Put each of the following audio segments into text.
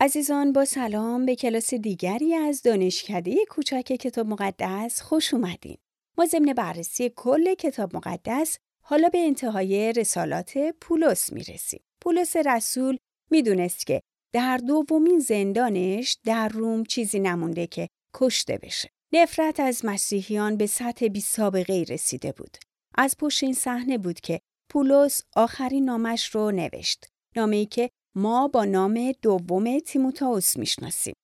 عزیزان با سلام به کلاس دیگری از دانشکده کوچک کتاب مقدس خوش اومدین. ما ضمن بررسی کل کتاب مقدس حالا به انتهای رسالات پولس می‌رسیم. پولس رسول می‌دونست که در دومین زندانش در روم چیزی نمونده که کشته بشه. نفرت از مسیحیان به سطح بی سابقه رسیده بود. از پشت این صحنه بود که پولس آخرین نامش رو نوشت. نامه‌ای که ما با نام دوم تیموتائوس می‌شناسیم.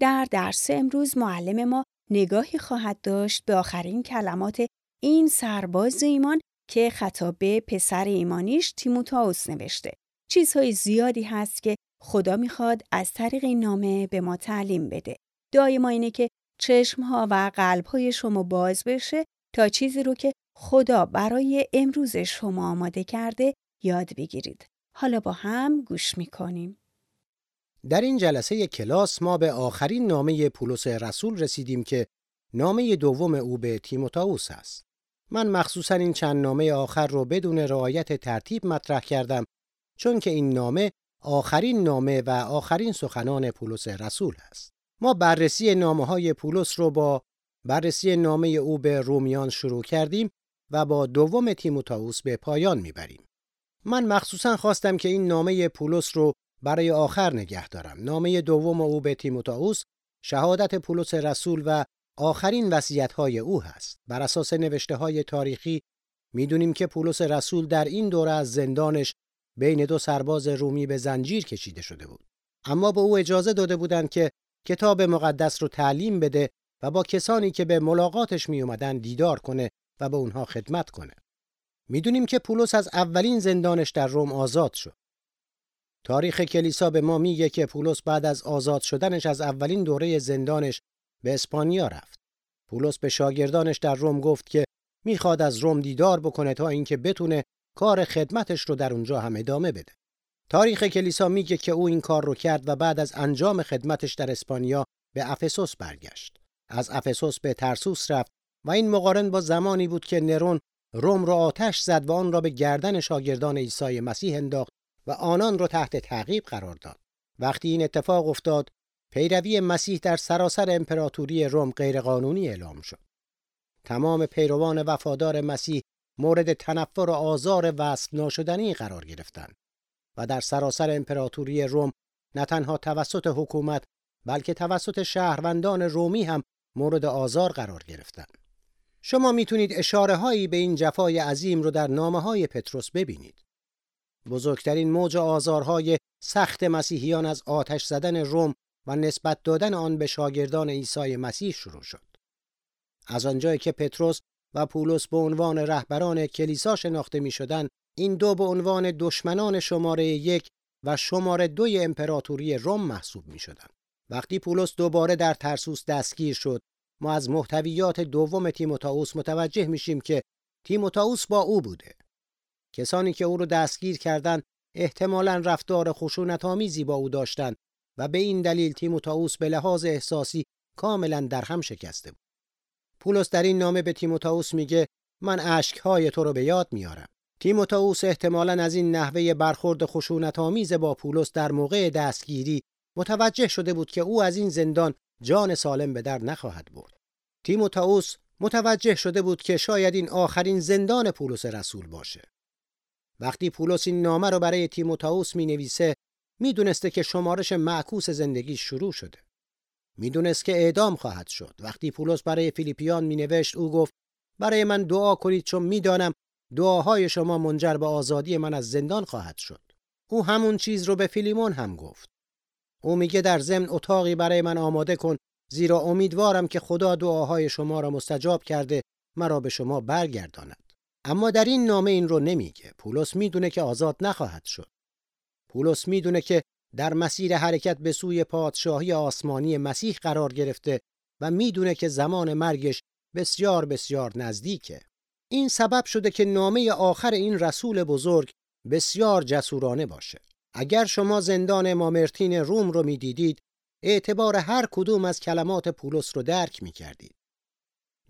در درس امروز معلم ما نگاهی خواهد داشت به آخرین کلمات این سرباز ایمان که خطاب به پسر ایمانیش تیموتائوس نوشته. چیزهای زیادی هست که خدا می‌خواد از طریق این نامه به ما تعلیم بده. دعای ما اینه که چشمها و قلبهای شما باز بشه تا چیزی رو که خدا برای امروز شما آماده کرده یاد بگیرید. حالا با هم گوش می‌کنیم. در این جلسه کلاس ما به آخرین نامه پولس رسول رسیدیم که نامه دوم او به تیموتائوس است. من مخصوصا این چند نامه آخر رو بدون رعایت ترتیب مطرح کردم چون که این نامه آخرین نامه و آخرین سخنان پولس رسول است. ما بررسی نامه های پولس رو با بررسی نامه او به رومیان شروع کردیم و با دوم تیموتائوس به پایان می‌بریم. من مخصوصا خواستم که این نامه پولس رو برای آخر نگه دارم. نامه دوم او به تیموتائوس شهادت پولس رسول و آخرین های او هست. بر اساس نوشته های تاریخی می‌دونیم که پولس رسول در این دوره از زندانش بین دو سرباز رومی به زنجیر کشیده شده بود. اما به او اجازه داده بودند که کتاب مقدس رو تعلیم بده و با کسانی که به ملاقاتش می اومدن دیدار کنه و به اونها خدمت کنه. می‌دونیم که پولس از اولین زندانش در روم آزاد شد. تاریخ کلیسا به ما میگه که پولس بعد از آزاد شدنش از اولین دوره زندانش به اسپانیا رفت. پولس به شاگردانش در روم گفت که می‌خواد از روم دیدار بکنه تا اینکه بتونه کار خدمتش رو در اونجا هم ادامه بده. تاریخ کلیسا میگه که او این کار رو کرد و بعد از انجام خدمتش در اسپانیا به افسوس برگشت. از افسوس به ترسوس رفت و این مقارن با زمانی بود که نرون روم را آتش زد و آن را به گردن شاگردان عیسی مسیح انداخت و آنان را تحت تعقیب قرار داد. وقتی این اتفاق افتاد، پیروی مسیح در سراسر امپراتوری روم غیرقانونی اعلام شد. تمام پیروان وفادار مسیح مورد تنفر و آزار وصف ناشدنی قرار گرفتند و در سراسر امپراتوری روم نه تنها توسط حکومت بلکه توسط شهروندان رومی هم مورد آزار قرار گرفتند. شما می‌تونید اشاره هایی به این جفای عظیم رو در نامه های پتروس ببینید. بزرگترین موج آزارهای سخت مسیحیان از آتش زدن روم و نسبت دادن آن به شاگردان عیسی مسیح شروع شد. از آنجایی که پتروس و پولس به عنوان رهبران کلیسا شناخته می شدن، این دو به عنوان دشمنان شماره یک و شماره دوی امپراتوری روم محسوب می شدن. وقتی پولس دوباره در ترسوس دستگیر شد ما از محتویات دوم تیموتائوس متوجه میشیم که تیموتائوس با او بوده. کسانی که او رو دستگیر کردند احتمالا رفتار خشونت آمیزی با او داشتند و به این دلیل تیموتائوس به لحاظ احساسی کاملا در هم شکسته بود. پولس در این نامه به تیموتائوس میگه من اشکهای تو رو به یاد میارم. تیموتائوس احتمالا از این نحوه برخورد خشونت آمیز با پولس در موقع دستگیری متوجه شده بود که او از این زندان جان سالم به در نخواهد برد. تیموتائوس متوجه شده بود که شاید این آخرین زندان پولس رسول باشه. وقتی پولس این نامه رو برای تیموتائوس می نویسه می دونسته که شمارش معکوس زندگی شروع شده. می دونست که اعدام خواهد شد. وقتی پولس برای فیلیپیان می نوشت او گفت برای من دعا کنید چون می‌دانم دعاهای شما منجر به آزادی من از زندان خواهد شد. او همون چیز رو به فیلیمون هم گفت. او میگه در ضمن اتاقی برای من آماده کن زیرا امیدوارم که خدا دعاهای شما را مستجاب کرده مرا به شما برگرداند. اما در این نامه این رو نمیگه. پولس می‌دونه که آزاد نخواهد شد. پولس می‌دونه که در مسیر حرکت به سوی پادشاهی آسمانی مسیح قرار گرفته و می‌دونه که زمان مرگش بسیار بسیار نزدیکه. این سبب شده که نامه آخر این رسول بزرگ بسیار جسورانه باشه. اگر شما زندان مامرتین روم رو می‌دیدید اعتبار هر کدوم از کلمات پولس رو درک می کردید.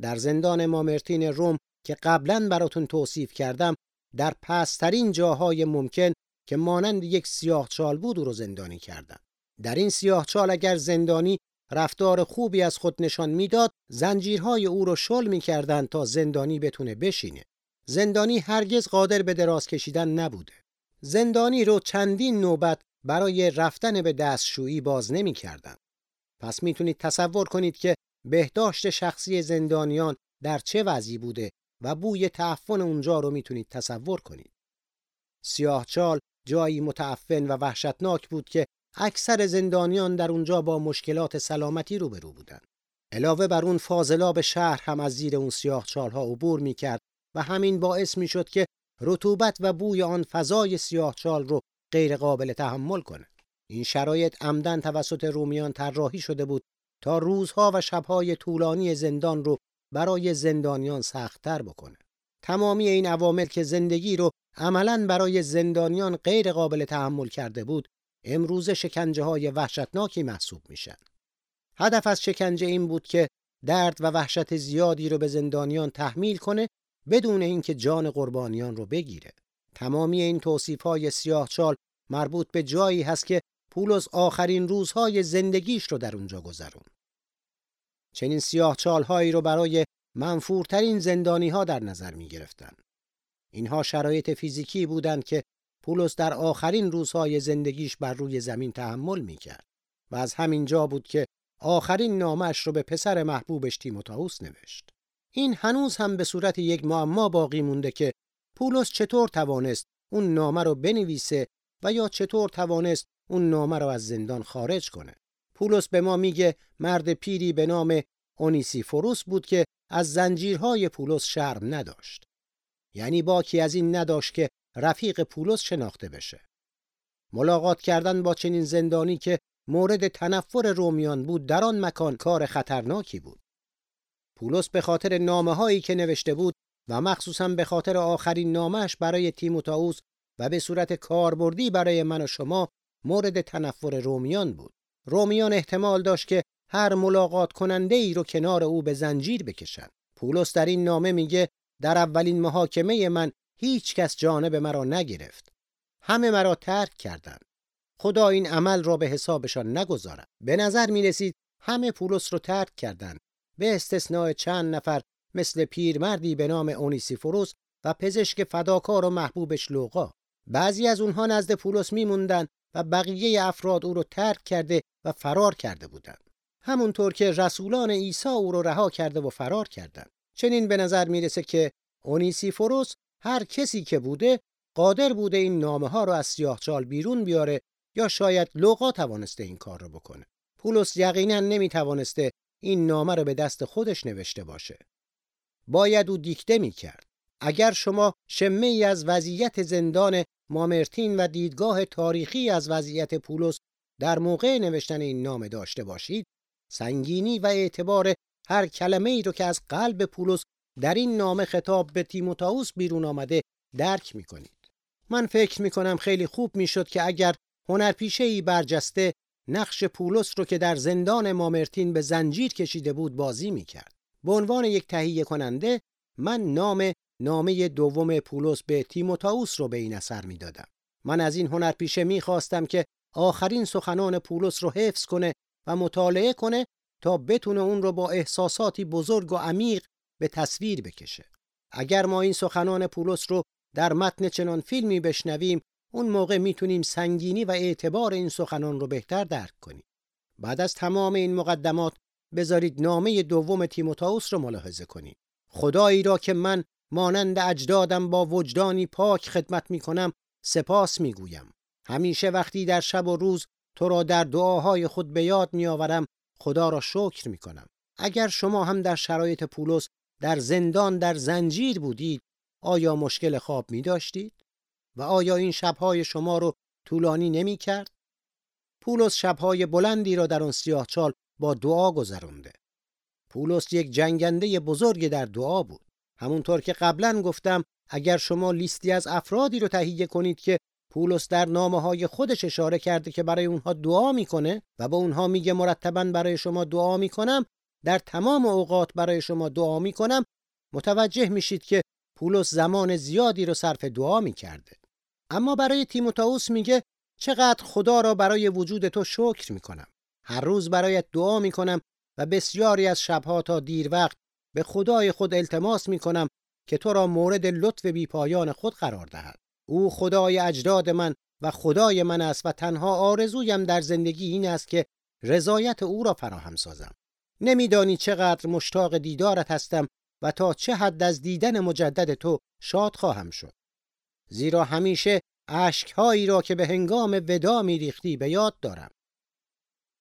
در زندان مامرتین روم که قبلا براتون توصیف کردم در پسترین جاهای ممکن که مانند یک سیاه چال بود رو زندانی کردن. در این سیاه چال اگر زندانی رفتار خوبی از خود نشان می‌داد زنجیرهای او رو شل می‌کردند تا زندانی بتونه بشینه زندانی هرگز قادر به دراز کشیدن نبوده زندانی رو چندین نوبت برای رفتن به دستشویی باز نمی‌کردند پس می‌تونید تصور کنید که بهداشت شخصی زندانیان در چه وضعی بوده و بوی تعفن اونجا رو می‌تونید تصور کنید چال جایی متعفن و وحشتناک بود که اکثر زندانیان در اونجا با مشکلات سلامتی روبرو بودند. علاوه بر اون فاضلاب شهر هم از زیر اون سیاه چالها عبور می‌کرد و همین باعث می‌شد که رطوبت و بوی آن فضای سیاه چال رو غیر قابل تحمل کنه. این شرایط عمدن توسط رومیان طراحی شده بود تا روزها و شبهای طولانی زندان رو برای زندانیان سختتر بکنه. تمامی این عوامل که زندگی رو عملا برای زندانیان غیر قابل تحمل کرده بود امروز شکنجه های وحشتناکی محسوب میشن. هدف از شکنجه این بود که درد و وحشت زیادی رو به زندانیان تحمیل کنه بدون اینکه جان قربانیان رو بگیره. تمامی این توصیف های سیاه چال مربوط به جایی هست که پولس آخرین روزهای زندگیش رو در اونجا گذرون. چنین سیاه چالهایی رو برای منفورترین زندانی ها در نظر می گرفتن. اینها شرایط فیزیکی بودند که پولس در آخرین روزهای زندگیش بر روی زمین تحمل می کرد و از همین جا بود که آخرین نامش رو به پسر محبوبش تیموتائوس نوشت. این هنوز هم به صورت یک معما باقی مونده که پولس چطور توانست اون نامه رو بنویسه و یا چطور توانست اون نامه رو از زندان خارج کنه. پولس به ما میگه مرد پیری به نام فروس بود که از زنجیرهای پولس شرم نداشت. یعنی باکی از این نداشت که رفیق پولس شناخته بشه. ملاقات کردن با چنین زندانی که مورد تنفر رومیان بود در آن مکان کار خطرناکی بود. پولس به خاطر نامه هایی که نوشته بود و مخصوصا به خاطر آخرین نامش برای تیموتائوس و به صورت کاربردی برای من و شما مورد تنفر رومیان بود. رومیان احتمال داشت که هر ملاقات کننده ای رو کنار او به زنجیر بکشند. پولس در این نامه میگه در اولین محاکمه من هیچ کس جانب مرا نگرفت. همه مرا ترک کردند. خدا این عمل را به حسابشان نگذارد. به نظر می رسید همه پولس رو ترک کردند. به استثناء چند نفر مثل پیرمردی به نام اونیسیفوروس و پزشک فداکار و محبوبش لوقا. بعضی از اونها نزد پولس میموندن و بقیه افراد او رو ترک کرده و فرار کرده بودند. همونطور که رسولان عیسی او رو رها کرده و فرار کردند. چنین به نظر می‌رسه که اونیسیفوروس هر کسی که بوده قادر بوده این نامه ها رو از سیاهچال بیرون بیاره یا شاید لوقا توانسته این کار رو بکنه. پولس یقینا نمی‌توانسته این نامه رو به دست خودش نوشته باشه. باید او دیکته می کرد. اگر شما شمه ای از وضعیت زندان مامرتین و دیدگاه تاریخی از وضعیت پولس در موقع نوشتن این نامه داشته باشید سنگینی و اعتبار هر کلمه ای رو که از قلب پولس در این نامه خطاب به تیموتائوس بیرون آمده درک می کنید. من فکر می کنم خیلی خوب می شد که اگر هنرپیشه ای برجسته نقش پولس رو که در زندان مامرتین به زنجیر کشیده بود بازی می کرد. به عنوان یک تهیه کننده من نام نامه دوم پولس به تیموتائوس رو به این اثر می دادم. من از این هنرپیشه می خواستم که آخرین سخنان پولس رو حفظ کنه و مطالعه کنه تا بتونه اون رو با احساساتی بزرگ و عمیق به تصویر بکشه. اگر ما این سخنان پولس رو در متن چنان فیلمی بشنویم اون موقع می‌تونیم سنگینی و اعتبار این سخنان رو بهتر درک کنیم. بعد از تمام این مقدمات بذارید نامه دوم تیموتائوس رو ملاحظه کنیم. خدایی را که من مانند اجدادم با وجدانی پاک خدمت می کنم سپاس می گویم. همیشه وقتی در شب و روز تو را در دعاهای خود به یاد می آورم خدا را شکر می کنم. اگر شما هم در شرایط پولس در زندان در زنجیر بودید آیا مشکل خواب می داشتید؟ و آیا این شبهای شما رو طولانی نمی کرد؟ پولس شبهای بلندی را در آن چال با دعا گذرانده. پولس یک جنگنده بزرگ در دعا بود. همونطور که قبلا گفتم اگر شما لیستی از افرادی رو تهیه کنید که پولس در نامه های خودش اشاره کرده که برای اونها دعا می‌کنه و به اونها میگه مرتبا برای شما دعا می‌کنم در تمام اوقات برای شما دعا می‌کنم متوجه میشید که پولس زمان زیادی رو صرف دعا می‌کرده اما برای تیموتائوس میگه چقدر خدا را برای وجود تو شکر می کنم. هر روز برایت دعا می کنم و بسیاری از شبها تا دیر وقت به خدای خود التماس می کنم که تو را مورد لطف بیپایان خود قرار دهد. او خدای اجداد من و خدای من است و تنها آرزویم در زندگی این است که رضایت او را فراهم سازم. نمیدانی چقدر مشتاق دیدارت هستم و تا چه حد از دیدن مجدد تو شاد خواهم شد. زیرا همیشه اشکهایی را که به هنگام ودا ریختی به یاد دارم.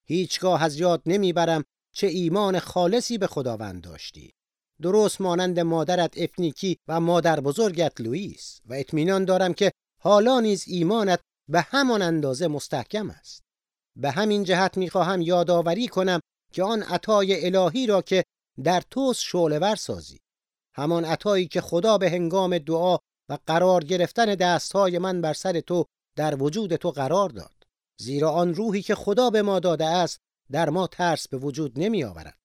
هیچگاه از یاد نمی‌برم چه ایمان خالصی به خداوند داشتی. درست مانند مادرت افنیکی و مادر بزرگت لوئیس و اطمینان دارم که حالا نیز ایمانت به همان اندازه مستحکم است. به همین جهت می‌خواهم یادآوری کنم که آن عطای الهی را که در توست شعله سازی همان عطایی که خدا به هنگام دعا و قرار گرفتن دستهای من بر سر تو در وجود تو قرار داد زیرا آن روحی که خدا به ما داده است در ما ترس به وجود نمی آورد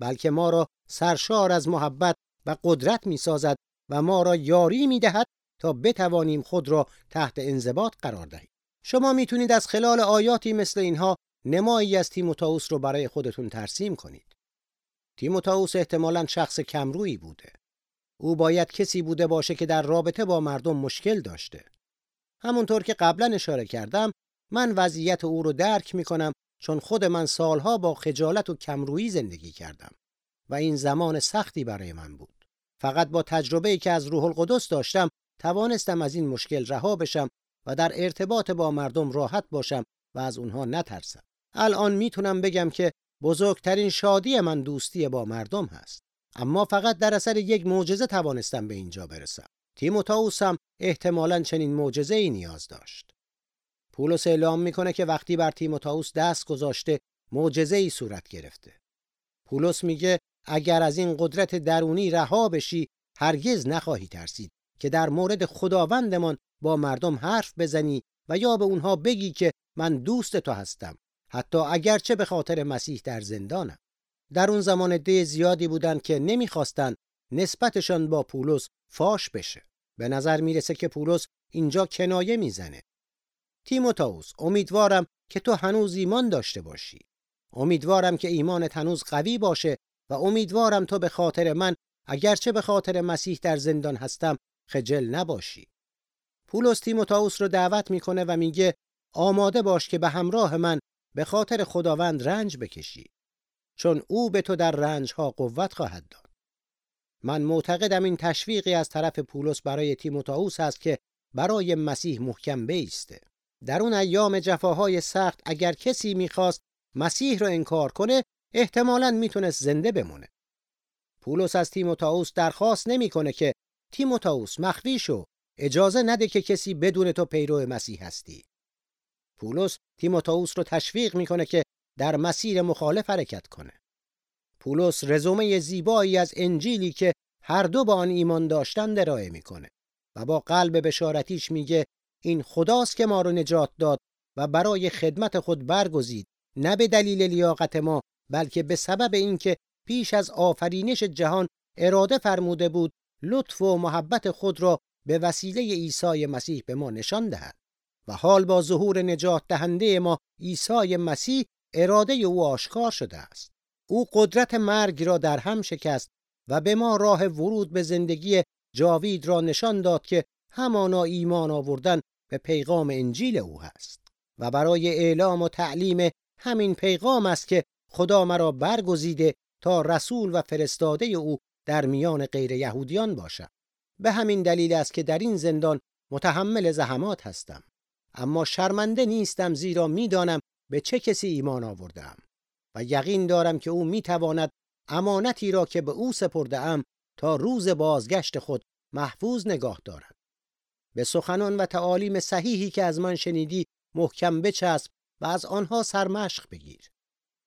بلکه ما را سرشار از محبت و قدرت می سازد و ما را یاری می دهد تا بتوانیم خود را تحت انضباط قرار دهیم شما می‌تونید از خلال آیاتی مثل اینها نمایی از تیموتائوس رو برای خودتون ترسیم کنید. تیموتائوس احتمالا شخص کمرویی بوده. او باید کسی بوده باشه که در رابطه با مردم مشکل داشته. همونطور که قبلا اشاره کردم من وضعیت او رو درک می‌کنم چون خود من سالها با خجالت و کمرویی زندگی کردم و این زمان سختی برای من بود. فقط با تجربه‌ای که از روح القدس داشتم توانستم از این مشکل رها بشم و در ارتباط با مردم راحت باشم و از اونها نترسم. الان می‌تونم بگم که بزرگترین شادی من دوستی با مردم هست. اما فقط در اثر یک معجزه توانستم به اینجا برسم. تیموتائوس هم احتمالاً چنین معجزه ای نیاز داشت. پولس اعلام می‌کنه که وقتی بر تیموتائوس دست گذاشته معجزه ای صورت گرفته. پولس میگه اگر از این قدرت درونی رها بشی هرگز نخواهی ترسید که در مورد خداوندمان با مردم حرف بزنی و یا به اونها بگی که من دوست تو هستم حتی اگرچه به خاطر مسیح در زندانم در اون زمان ده زیادی بودند که نمی‌خواستند نسبتشان با پولس فاش بشه. به نظر می‌رسه که پولس اینجا کنایه می‌زنه. تیموتائوس امیدوارم که تو هنوز ایمان داشته باشی. امیدوارم که ایمانت هنوز قوی باشه و امیدوارم تو به خاطر من اگرچه به خاطر مسیح در زندان هستم خجل نباشی. پولس تیموتائوس رو دعوت می‌کنه و میگه آماده باش که به همراه من به خاطر خداوند رنج بکشی. چون او به تو در رنج ها قوت خواهد داد. من معتقدم این تشویقی از طرف پولس برای تیموتائوس است که برای مسیح محکم بیسته. در اون ایام جفاهای سخت اگر کسی می‌خواست مسیح رو انکار کنه احتمالاً می‌تونست زنده بمونه. پولس از تیموتائوس درخواست نمی‌کنه که تیموتائوس مخفی شو اجازه نده که کسی بدون تو پیرو مسیح هستی. پولس تیموتائوس رو تشویق می‌کنه که در مسیر مخالف حرکت کنه. پولس رزومه زیبایی از انجیلی که هر دو با آن ایمان داشتن ارائه می‌کنه و با قلب بشارتیش میگه این خداست که ما رو نجات داد و برای خدمت خود برگزید نه به دلیل لیاقت ما بلکه به سبب اینکه پیش از آفرینش جهان اراده فرموده بود لطف و محبت خود را به وسیله عیسی مسیح به ما نشان دهد و حال با ظهور نجات دهنده ما عیسی مسیح اراده او آشکار شده است. او قدرت مرگ را در هم شکست و به ما راه ورود به زندگی جاوید را نشان داد که همانا ایمان آوردن به پیغام انجیل او هست و برای اعلام و تعلیم همین پیغام است که خدا مرا برگزیده تا رسول و فرستاده او در میان غیر یهودیان باشم. به همین دلیل است که در این زندان متحمل زحمات هستم. اما شرمنده نیستم زیرا می‌دانم به چه کسی ایمان آوردم و یقین دارم که او می‌تواند امانتی را که به او سپرده ام تا روز بازگشت خود محفوظ نگاه دارد. به سخنان و تعالیم صحیحی که از من شنیدی محکم بچسب و از آنها سرمشق بگیر.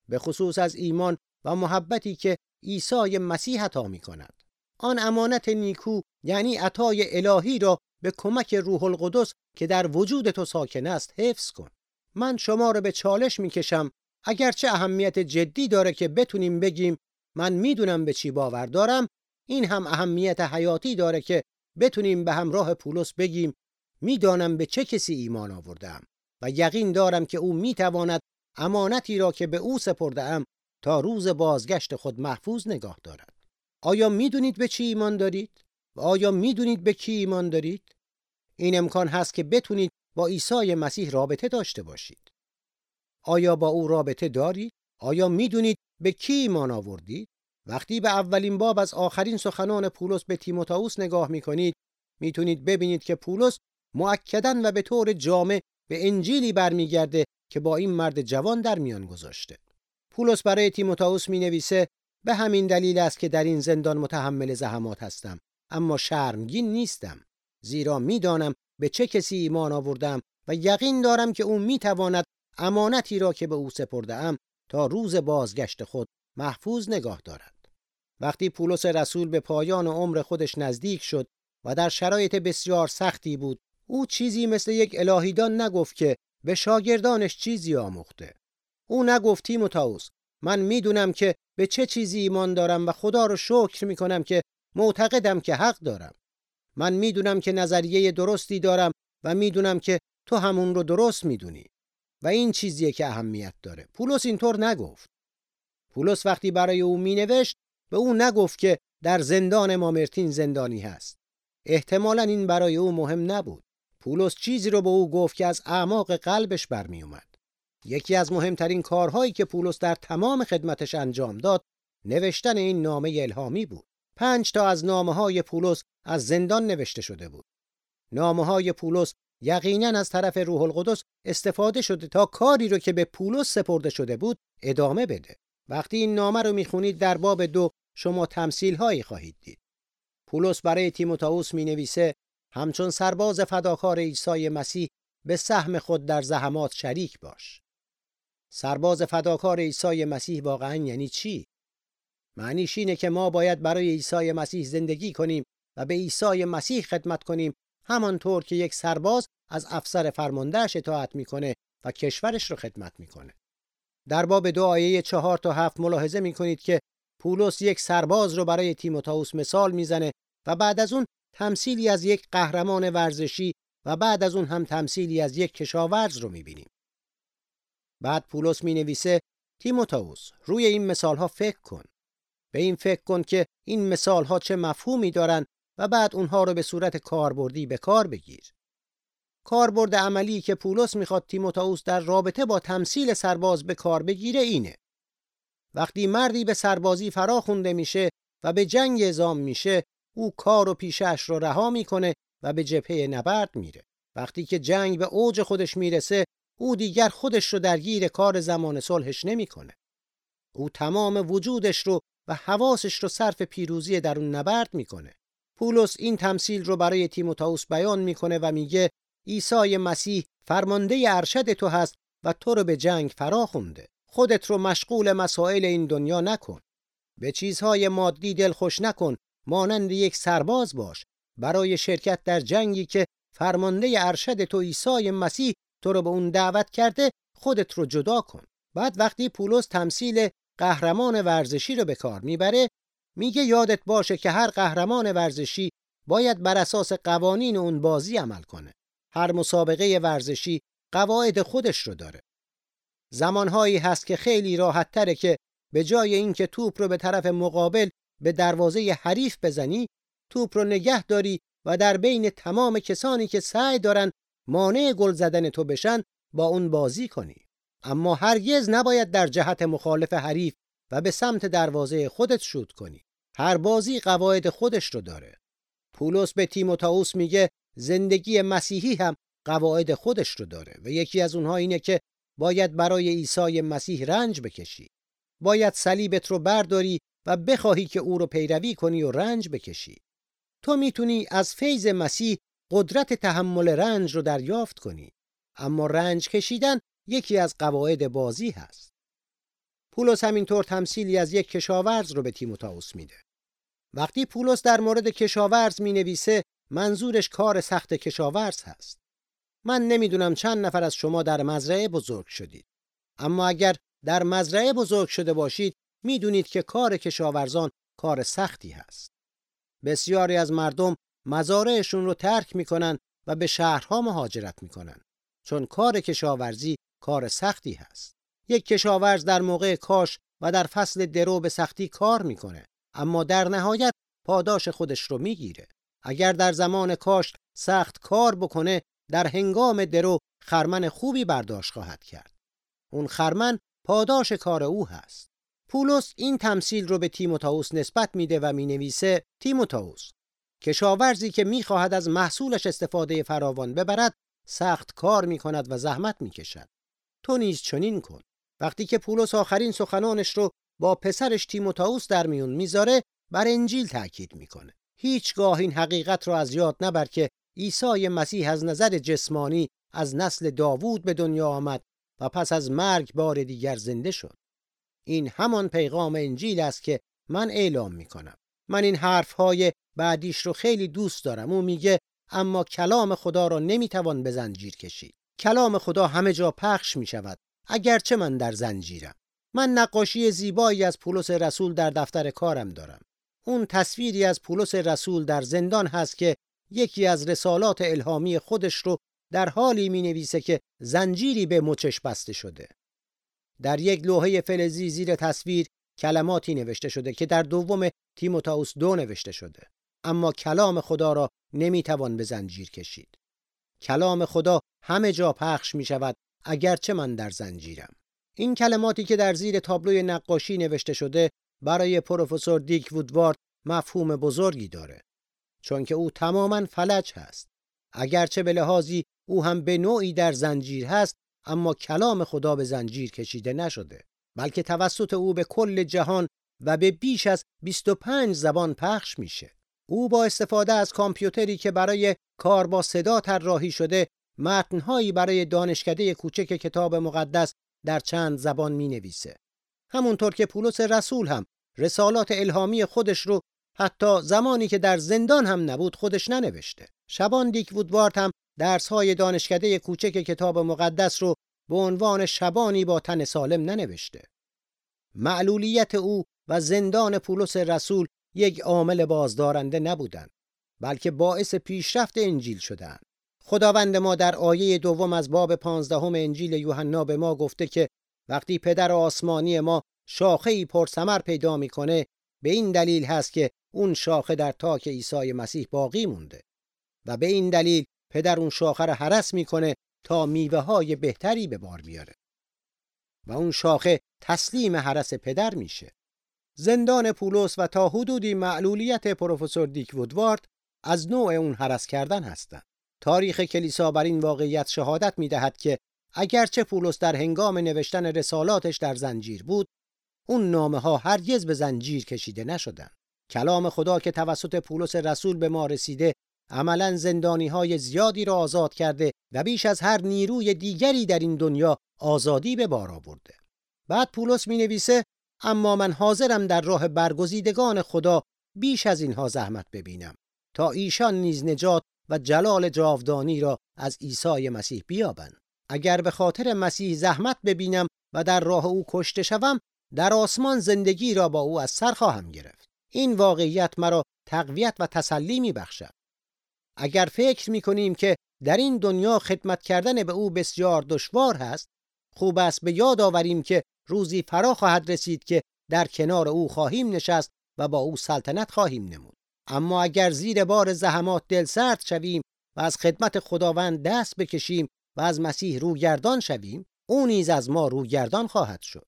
به خصوص از ایمان و محبتی که عیسی مسیح عطا می کند آن امانت نیکو یعنی عطای الهی را به کمک روح القدس که در وجود تو ساکن است حفظ کن. من شما را به چالش می‌کشم اگرچه اهمیت جدی داره که بتونیم بگیم من می‌دونم به چی باور دارم این هم اهمیت حیاتی داره که بتونیم به همراه پولس بگیم می‌دانم به چه کسی ایمان آوردم و یقین دارم که او می‌تواند امانتی را که به او سپرده ام تا روز بازگشت خود محفوظ نگاه دارد. آیا می‌دونید به چی ایمان دارید؟ و آیا می‌دونید به کی ایمان دارید؟ این امکان هست که بتونید با عیسی مسیح رابطه داشته باشید. آیا با او رابطه دارید؟ آیا می‌دونید به کی ایمان آوردید؟ وقتی به اولین باب از آخرین سخنان پولس به تیموتائوس نگاه می‌کنید می‌تونید ببینید که پولس مؤکدا و به طور جامع به انجیلی برمیگرده که با این مرد جوان در میان گذاشته. پولس برای تیموتائوس می نویسه به همین دلیل است که در این زندان متحمل زحمات هستم اما شرمگین نیستم زیرا می‌دانم به چه کسی ایمان آوردم و یقین دارم که او می‌تواند امانتی را که به او سپرده ام تا روز بازگشت خود محفوظ نگاه دارد. وقتی پولس رسول به پایان عمر خودش نزدیک شد و در شرایط بسیار سختی بود، او چیزی مثل یک الهیدان نگفت که به شاگردانش چیزی آموخته. او نگفت تیموتائوس من می‌دونم که به چه چیزی ایمان دارم و خدا رو شکر می‌کنم که معتقدم که حق دارم. من می‌دونم که نظریه درستی دارم و می‌دونم که تو همون رو درست می‌دونی. و این چیزیه که اهمیت داره. پولس اینطور نگفت. پولس وقتی برای او مینوشت به او نگفت که در زندان مامرتین زندانی هست. احتمالا این برای او مهم نبود. پولس چیزی رو به او گفت که از اعماق قلبش برمی اومد. یکی از مهمترین کارهایی که پولس در تمام خدمتش انجام داد نوشتن این نامه الهامی بود. پنج تا از نامه های پولس از زندان نوشته شده بود. نامه های پولس یقینا از طرف روح القدس استفاده شده تا کاری رو که به پولس سپرده شده بود ادامه بده. وقتی این نامه رو می‌خونید در باب دو شما تمثیل هایی خواهید دید. پولس برای تیموتائوس می نویسه همچون سرباز فداکار عیسی مسیح به سهم خود در زحمات شریک باش. سرباز فداکار عیسی مسیح واقعا یعنی چی؟ معنیش اینه که ما باید برای عیسی مسیح زندگی کنیم و به عیسی مسیح خدمت کنیم همانطور که یک سرباز از افسر فرماندهش اطاعت می‌کنه و کشورش رو خدمت می‌کنه. در باب دو آیه چهار تا هفت ملاحظه می‌کنید که پولس یک سرباز رو برای تیموتائوس مثال می‌زنه و بعد از اون تمثیلی از یک قهرمان ورزشی و بعد از اون هم تمثیلی از یک کشاورز رو می‌بینیم. بعد پولس می نویسه تیموتائوس روی این مثال ها فکر کن. به این فکر کن که این مثال ها چه مفهومی دارن و بعد اونها رو به صورت کاربردی به کار بگیر. کاربرد عملی که پولس می‌خواد تیموتائوس در رابطه با تمثیل سرباز به کار بگیره اینه. وقتی مردی به سربازی فرا خونده میشه و به جنگ اعزام میشه، او کار و پیشش رو رها می‌کنه و به جبهه نبرد میره. وقتی که جنگ به اوج خودش می‌رسه، او دیگر خودش رو درگیر کار زمان صلحش نمی‌کنه. او تمام وجودش رو و حواسش رو صرف پیروزی در اون نبرد می‌کنه. پولس این تمثیل رو برای تیموتائوس بیان می‌کنه و میگه عیسی مسیح فرمانده ارشد تو هست و تو رو به جنگ فرا خونده. خودت رو مشغول مسائل این دنیا نکن. به چیزهای مادی دل خوش نکن. مانند یک سرباز باش. برای شرکت در جنگی که فرمانده ارشد تو عیسی مسیح تو رو به اون دعوت کرده خودت رو جدا کن. بعد وقتی پولس تمثیل قهرمان ورزشی رو به کار می‌بره میگه یادت باشه که هر قهرمان ورزشی باید بر اساس قوانین اون بازی عمل کنه. هر مسابقه ورزشی قواعد خودش رو داره. زمانهایی هست که خیلی راحت تره که به جای اینکه توپ رو به طرف مقابل به دروازه حریف بزنی، توپ رو نگه داری و در بین تمام کسانی که سعی دارن مانع گل زدن تو بشن با اون بازی کنی. اما هرگز نباید در جهت مخالف حریف و به سمت دروازه خودت شوت کنی. هر بازی قواعد خودش رو داره. پولس به تیموتائوس میگه زندگی مسیحی هم قواعد خودش رو داره و یکی از اونها اینه که باید برای عیسی مسیح رنج بکشی. باید صلیبت رو برداری و بخواهی که او رو پیروی کنی و رنج بکشی. تو می‌تونی از فیض مسیح قدرت تحمل رنج رو دریافت کنی. اما رنج کشیدن یکی از قواعد بازی هست. پولس همینطور تمثیلی از یک کشاورز رو به تیموتائوس میده. وقتی پولس در مورد کشاورز می نویسه منظورش کار سخت کشاورز هست. من نمی‌دونم چند نفر از شما در مزرعه بزرگ شدید. اما اگر در مزرعه بزرگ شده باشید می‌دونید که کار کشاورزان کار سختی هست. بسیاری از مردم مزارعشون رو ترک می‌کنن و به شهرها مهاجرت می‌کنن. چون کار کشاورزی کار سختی هست. یک کشاورز در موقع کاش و در فصل درو به سختی کار می‌کنه اما در نهایت پاداش خودش رو می‌گیره. اگر در زمان کاشت سخت کار بکنه در هنگام درو خرمن خوبی برداشت خواهد کرد. اون خرمن پاداش کار او هست. پولس این تمثیل رو به تیموتائوس نسبت میده و می‌نویسه تیموتائوس. کشاورزی که می‌خواهد از محصولش استفاده فراوان ببرد سخت کار می‌کند و زحمت می‌کشد. تو نیز چنین کن. وقتی که پولس آخرین سخنانش رو با پسرش تیموتائوس در میون می‌ذاره بر انجیل تاکید می‌کنه. هیچگاه این حقیقت را از یاد نبر که عیسی مسیح از نظر جسمانی از نسل داوود به دنیا آمد و پس از مرگ بار دیگر زنده شد. این همان پیغام انجیل است که من اعلام می‌کنم. من این حرفهای بعدیش رو خیلی دوست دارم. او میگه اما کلام خدا را نمی‌توان به زنجیر کشید. کلام خدا همه جا پخش می‌شود اگرچه من در زنجیرم من نقاشی زیبایی از پولس رسول در دفتر کارم دارم اون تصویری از پولس رسول در زندان هست که یکی از رسالات الهامی خودش رو در حالی می نویسه که زنجیری به مچش بسته شده. در یک لوحه فلزی زیر تصویر کلماتی نوشته شده که در دوم تیموتائوس دو نوشته شده. اما کلام خدا را نمی توان به زنجیر کشید. کلام خدا همه جا پخش می شود اگرچه من در زنجیرم. این کلماتی که در زیر تابلوی نقاشی نوشته شده برای پروفسور دیک وودوارد مفهوم بزرگی داره. چون که او تماما فلج هست. اگرچه به لحاظی او هم به نوعی در زنجیر هست اما کلام خدا به زنجیر کشیده نشده بلکه توسط او به کل جهان و به بیش از 25 زبان پخش میشه او با استفاده از کامپیوتری که برای کار با صدا طراحی شده متنهایی برای دانشکده کوچک کتاب مقدس در چند زبان می نویسه. همونطور که پولس رسول هم رسالات الهامی خودش رو حتی زمانی که در زندان هم نبود خودش ننوشته. شبان دیک وودوارد هم درسهای دانشکده کوچک کتاب مقدس رو به عنوان شبانی با تن سالم ننوشته. معلولیت او و زندان پولس رسول یک عامل بازدارنده نبودند بلکه باعث پیشرفت انجیل شدند. خداوند ما در آیه دوم از باب پانزدهم انجیل یوحنا به ما گفته که وقتی پدر آسمانی ما شاخه ای پرثمر پیدا می‌کنه به این دلیل هست که اون شاخه در تاک عیسی مسیح باقی مونده. و به این دلیل پدر اون شاخه را حرس می‌کنه تا میوه های بهتری به بار بیاره. و اون شاخه تسلیم حرس پدر میشه. زندان پولس و تا حدودی معلولیت پروفسور دیک وودوارد از نوع اون حرس کردن هستند تاریخ کلیسا بر این واقعیت شهادت می‌دهد که اگرچه پولس در هنگام نوشتن رسالاتش در زنجیر بود اون نامه ها هرگز به زنجیر کشیده نشدند کلام خدا که توسط پولس رسول به ما رسیده عملا زندانی های زیادی را آزاد کرده و بیش از هر نیروی دیگری در این دنیا آزادی به بار آورده. بعد پولس می نویسه اما من حاضرم در راه برگزیدگان خدا بیش از اینها زحمت ببینم تا ایشان نیز نجات و جلال جاودانی را از عیسی مسیح بیابند. اگر به خاطر مسیح زحمت ببینم و در راه او کشته شوم در آسمان زندگی را با او از سر خواهم گرفت. این واقعیت مرا تقویت و تسلی می بخشد. اگر فکر می کنیم که در این دنیا خدمت کردن به او بسیار دشوار هست خوب است به یاد آوریم که روزی فرا خواهد رسید که در کنار او خواهیم نشست و با او سلطنت خواهیم نمود اما اگر زیر بار زحمات دل سرد شویم و از خدمت خداوند دست بکشیم و از مسیح روگردان شویم او نیز از ما روگردان خواهد شد.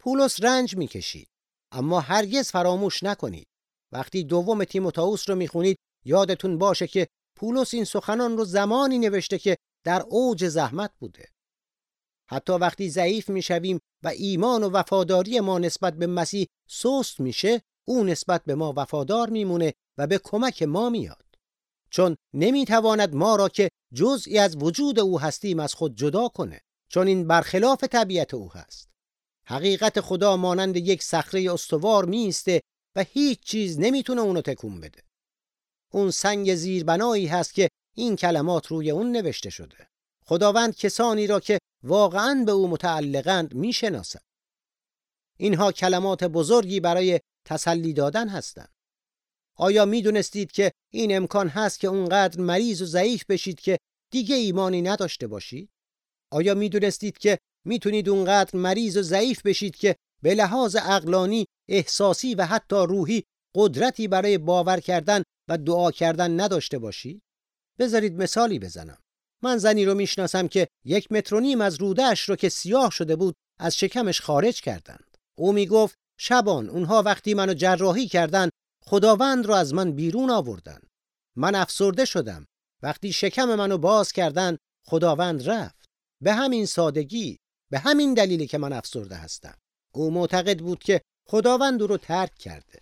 پولس رنج می‌کشید اما هرگز فراموش نکنید. وقتی دوم تیموتائوس رو می‌خونید یادتون باشه که پولس این سخنان رو زمانی نوشته که در اوج زحمت بوده. حتی وقتی ضعیف می‌شویم و ایمان و وفاداری ما نسبت به مسیح سست میشه او نسبت به ما وفادار میمونه و به کمک ما میاد. چون نمی‌تواند ما را که جزئی از وجود او هستیم از خود جدا کنه چون این برخلاف طبیعت او هست. حقیقت خدا مانند یک صخره استوار میسته و هیچ چیز نمی‌تونه اونو تکون بده. اون سنگ زیربنایی هست که این کلمات روی اون نوشته شده. خداوند کسانی را که واقعا به او متعلقند می‌شناسد. اینها کلمات بزرگی برای تسلی دادن هستند آیا می‌دونستید که این امکان هست که اونقدر مریض و ضعیف بشید که دیگه ایمانی نداشته باشید؟ آیا می‌دونستید که می‌تونید اونقدر مریض و ضعیف بشید که به لحاظ اقلانی، احساسی و حتی روحی قدرتی برای باور کردن و دعا کردن نداشته باشید؟ بذارید مثالی بزنم. من زنی رو می‌شناسم که یک متر و نیم از رودهش رو که سیاه شده بود از شکمش خارج کردند. او می‌گفت شبان اونها وقتی منو جراحی کردن خداوند رو از من بیرون آوردن. من افسرده شدم. وقتی شکم منو باز کردن خداوند رفت. به همین سادگی به همین دلیلی که من افسرده هستم. او معتقد بود که خداوند او رو ترک کرده.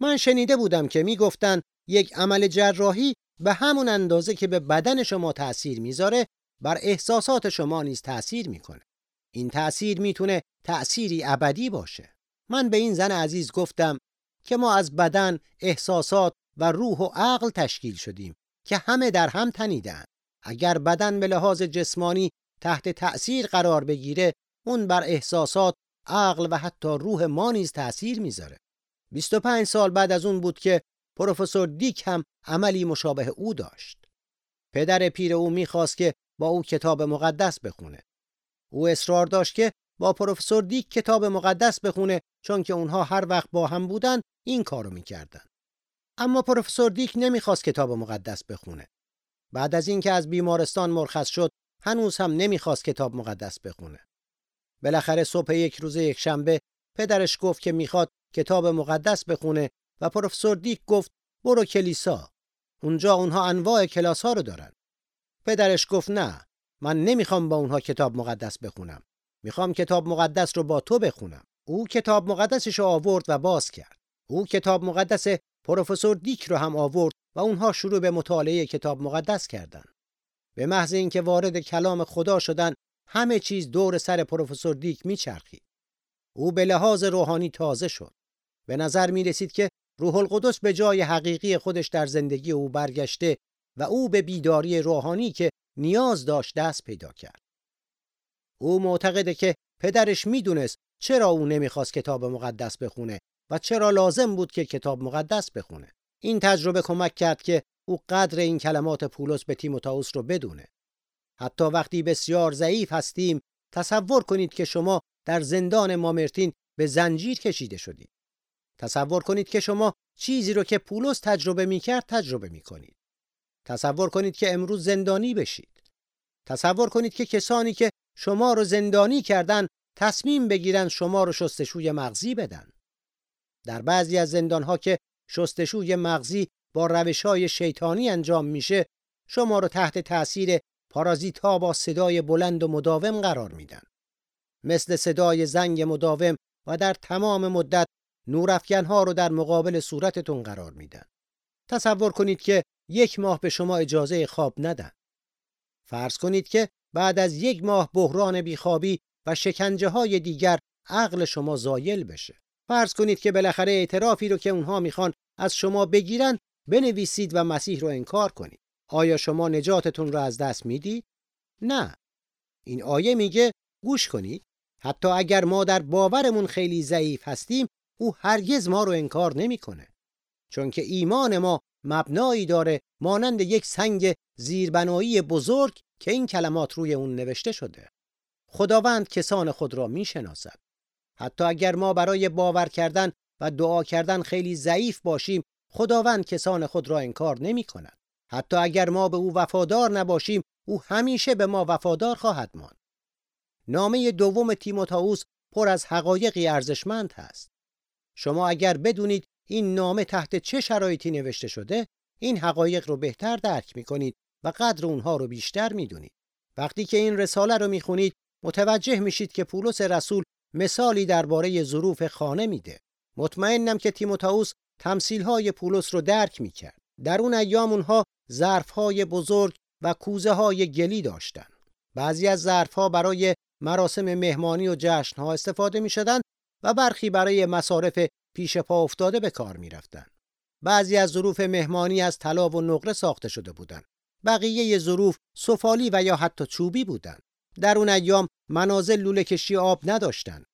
من شنیده بودم که می‌گفتند یک عمل جراحی به همون اندازه که به بدن شما تأثیر می‌ذاره بر احساسات شما نیز تأثیر می‌کنه. این تأثیر می‌تونه تأثیری ابدی باشه. من به این زن عزیز گفتم که ما از بدن، احساسات و روح و عقل تشکیل شدیم که همه در هم تنیدن. اگر بدن به لحاظ جسمانی تحت تأثیر قرار بگیره، اون بر احساسات، عقل و حتی روح ما نیز تأثیر می‌ذاره. 25 سال بعد از اون بود که پروفسور دیک هم عملی مشابه او داشت. پدر پیر او می‌خواست که با او کتاب مقدس بخونه. او اصرار داشت که با پروفسور دیک کتاب مقدس بخونه چون که اونها هر وقت با هم بودن این کارو می‌کردن. اما پروفسور دیک نمی‌خواست کتاب مقدس بخونه. بعد از اینکه از بیمارستان مرخص شد هنوز هم نمی‌خواست کتاب مقدس بخونه. بالاخره صبح یک روز یک شنبه پدرش گفت که می‌خواد کتاب مقدس بخونه و پروفسور دیک گفت برو کلیسا. اونجا اونها انواع کلاس ها رو دارن. پدرش گفت نه من نمی‌خوام با اونها کتاب مقدس بخونم. می‌خوام کتاب مقدس رو با تو بخونم. او کتاب مقدسش رو آورد و باز کرد. او کتاب مقدس پروفسور دیک رو هم آورد و اونها شروع به مطالعه کتاب مقدس کردند. به محض اینکه وارد کلام خدا شدن همه چیز دور سر پروفسور دیک میچرخید. او به لحاظ روحانی تازه شد. به نظر می رسید که روح القدس به جای حقیقی خودش در زندگی او برگشته و او به بیداری روحانی که نیاز داشت دست پیدا کرد. او معتقده که پدرش می‌دونست چرا او نمی‌خواست کتاب مقدس بخونه و چرا لازم بود که کتاب مقدس بخونه. این تجربه کمک کرد که او قدر این کلمات پولس به تیموتائوس رو بدونه. حتی وقتی بسیار ضعیف هستیم تصور کنید که شما در زندان مامرتین به زنجیر کشیده شدید. تصور کنید که شما چیزی رو که پولس تجربه می‌کرد تجربه می‌کنید. تصور کنید که امروز زندانی بشید. تصور کنید که کسانی که شما رو زندانی کردن تصمیم بگیرن شما رو شستشوی مغزی بدن. در بعضی از زندانها که شستشوی مغزی با روش های شیطانی انجام میشه شما رو تحت تأثیر پارازیت ها با صدای بلند و مداوم قرار میدن. مثل صدای زنگ مداوم و در تمام مدت ها رو در مقابل صورتتون قرار میدن. تصور کنید که یک ماه به شما اجازه خواب ندن. فرض کنید که بعد از یک ماه بحران بیخوابی و شکنجه های دیگر عقل شما زایل بشه. فرض کنید که بالاخره اعترافی رو که اونها می‌خوان از شما بگیرن بنویسید و مسیح رو انکار کنید. آیا شما نجاتتون رو از دست می‌دید؟ نه. این آیه میگه گوش کنید. حتی اگر ما در باورمون خیلی ضعیف هستیم او هرگز ما رو انکار نمی‌کنه چون که ایمان ما مبنایی داره مانند یک سنگ زیربنایی بزرگ که این کلمات روی اون نوشته شده خداوند کسان خود را می‌شناسد حتی اگر ما برای باور کردن و دعا کردن خیلی ضعیف باشیم خداوند کسان خود را انکار نمی کند. حتی اگر ما به او وفادار نباشیم او همیشه به ما وفادار خواهد ماند. نامه دوم تیموتائوس پر از حقایقی ارزشمند هست. شما اگر بدونید این نامه تحت چه شرایطی نوشته شده این حقایق رو بهتر درک می‌کنید و قدر اونها رو بیشتر می‌دونید وقتی که این رساله رو می‌خونید متوجه میشید که پولس رسول مثالی درباره ظروف خانه میده مطمئنم که تیموتائوس تمثیلهای پولس رو درک می‌کرد در اون ایام اونها ظرفهای بزرگ و کوزه های گلی داشتن بعضی از ظرفها برای مراسم مهمانی و جشنها استفاده می‌شدن و برخی برای مصارف پیش پا افتاده به کار می رفتن. بعضی از ظروف مهمانی از طلا و نقره ساخته شده بودند. بقیه ظروف سفالی و یا حتی چوبی بودند. در اون ایام منازل لوله کشی آب نداشتن.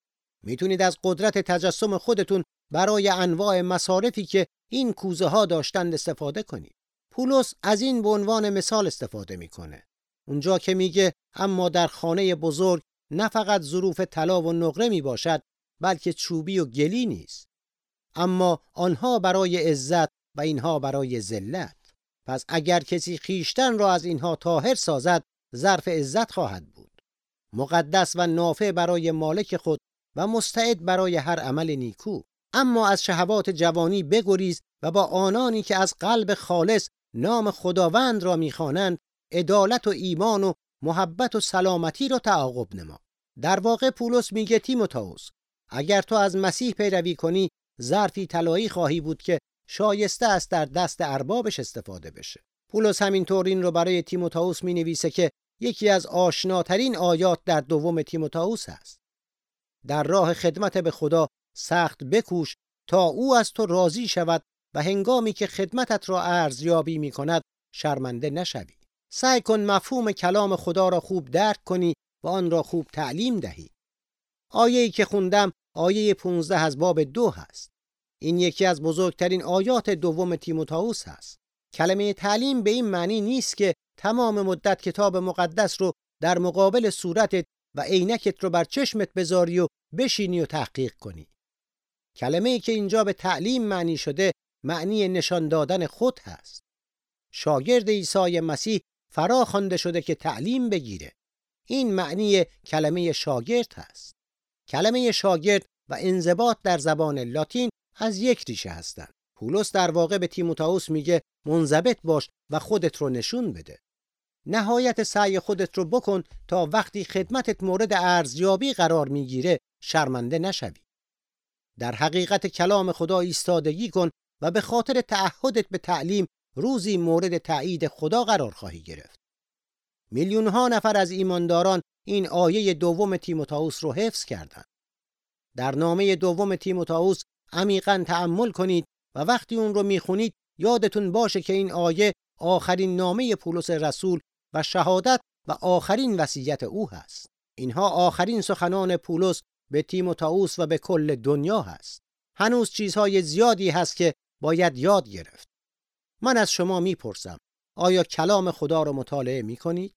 می‌تونید از قدرت تجسم خودتون برای انواع مصارفی که این کوزه ها داشتند استفاده کنید. پولس از این به عنوان مثال استفاده می‌کنه. اونجا که میگه اما در خانه بزرگ نه فقط ظروف طلا و نقره می باشد بلکه چوبی و گلی نیست اما آنها برای عزت و اینها برای ذلت پس اگر کسی خیشتن را از اینها طاهر سازد ظرف عزت خواهد بود. مقدس و نافع برای مالک خود و مستعد برای هر عمل نیکو. اما از شهوات جوانی بگریز و با آنانی که از قلب خالص نام خداوند را می‌خوانند عدالت و ایمان و محبت و سلامتی را تعاقب نما. در واقع پولس میگه تیموتائوس اگر تو از مسیح پیروی کنی ظرفی طلایی خواهی بود که شایسته است در دست اربابش استفاده بشه. پولس همینطور این رو برای تیموتائوس می نویسه که یکی از آشناترین آیات در دوم تیموتائوس است در راه خدمت به خدا سخت بکوش تا او از تو راضی شود و هنگامی که خدمتت را ارزیابی می کند شرمنده نشوی. سعی کن مفهوم کلام خدا را خوب درک کنی و آن را خوب تعلیم دهی. آیه‌ای که خوندم آیه 15 از باب دو هست. این یکی از بزرگترین آیات دوم تیموتائوس هست. کلمه تعلیم به این معنی نیست که تمام مدت کتاب مقدس رو در مقابل صورتت و عینکت رو بر چشمت بذاری و بشینی و تحقیق کنی. کلمه ای که اینجا به تعلیم معنی شده معنی نشان دادن خود هست. شاگرد عیسی مسیح فرا خوانده شده که تعلیم بگیره. این معنی کلمه شاگرد هست. کلمه شاگرد و انضباط در زبان لاتین از یک ریشه هستند پولس در واقع به تیموتائوس میگه منضبط باش و خودت رو نشون بده. نهایت سعی خودت رو بکن تا وقتی خدمتت مورد ارزیابی قرار می‌گیره شرمنده نشوی. در حقیقت کلام خدا ایستادگی کن و به خاطر تعهدت به تعلیم روزی مورد تایید خدا قرار خواهی گرفت. میلیون ها نفر از ایمانداران این آیه دوم تیموتائوس رو حفظ کردند. در نامه دوم تیموتائوس عمیقا تأمل کنید و وقتی اون رو می‌خونید یادتون باشه که این آیه آخرین نامه پولس رسول و شهادت و آخرین وصیت او هست. اینها آخرین سخنان پولس به تیموتائوس و به کل دنیا هست. هنوز چیزهای زیادی هست که باید یاد گرفت. من از شما می‌پرسم آیا کلام خدا را مطالعه می‌کنید؟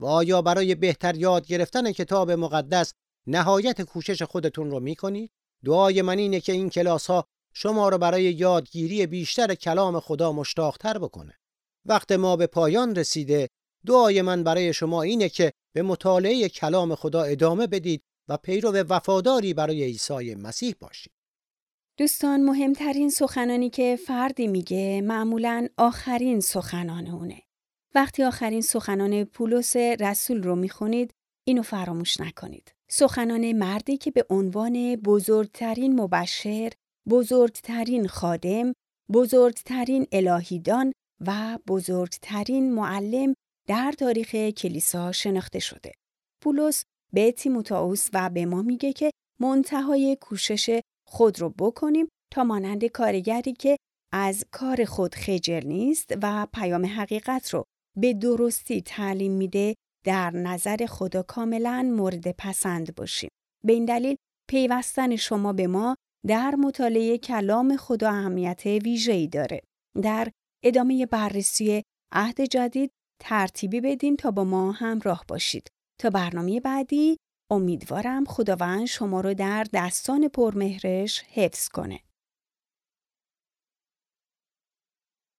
و آیا برای بهتر یاد گرفتن کتاب مقدس نهایت کوشش خودتون رو می‌کنید؟ دعای من اینه که این کلاس ها شما رو برای یادگیری بیشتر کلام خدا مشتاقتر بکنه. وقت ما به پایان رسیده دعای من برای شما اینه که به مطالعه کلام خدا ادامه بدید و پیرو وفاداری برای عیسی مسیح باشید. دوستان مهمترین سخنانی که فردی میگه معمولا آخرین سخنان اونه. وقتی آخرین سخنان پولس رسول رو می‌خونید اینو فراموش نکنید. سخنان مردی که به عنوان بزرگترین مبشر، بزرگترین خادم، بزرگترین الهیدان و بزرگترین معلم در تاریخ کلیسا شناخته شده. پولس به تیموتائوس و به ما میگه که منتهای کوشش خود رو بکنیم تا مانند کارگری که از کار خود خجل نیست و پیام حقیقت رو به درستی تعلیم میده در نظر خدا کاملا مورد پسند باشیم. به این دلیل پیوستن شما به ما در مطالعه کلام خدا اهمیت ویژه‌ای داره. در ادامه بررسی عهد جدید ترتیبی بدین تا با ما همراه باشید. تا برنامه بعدی امیدوارم خداوند شما رو در دستان پرمهرش حفظ کنه.